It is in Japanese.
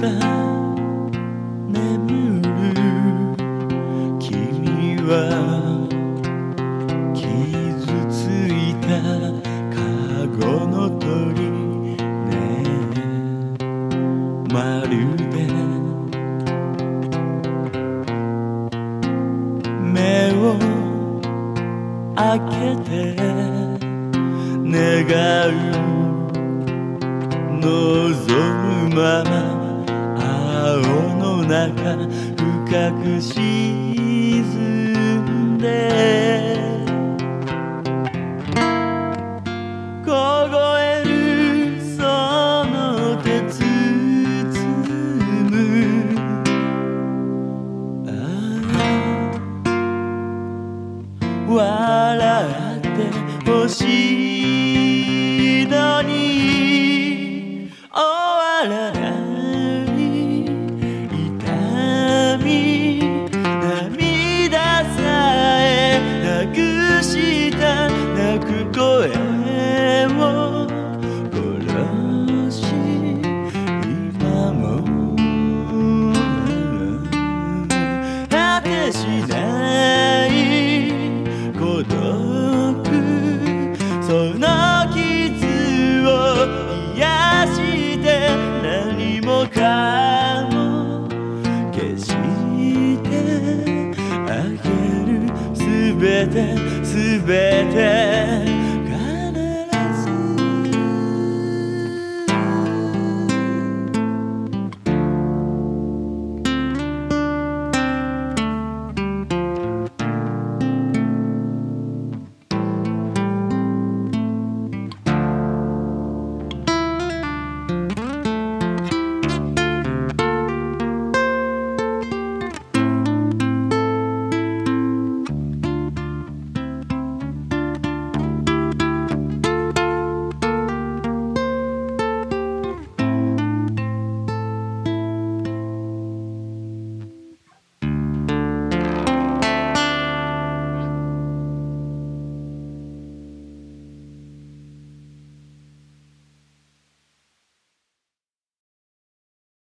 が眠る君は傷ついたカゴの鳥ねまるで目を開けて願う望むまま中深く沈んで凍えるその手包む。ああ笑ってほしいのに終わらない。声を殺し今も果てしない孤独。その傷を癒して何もかも消してあげるすべてすべて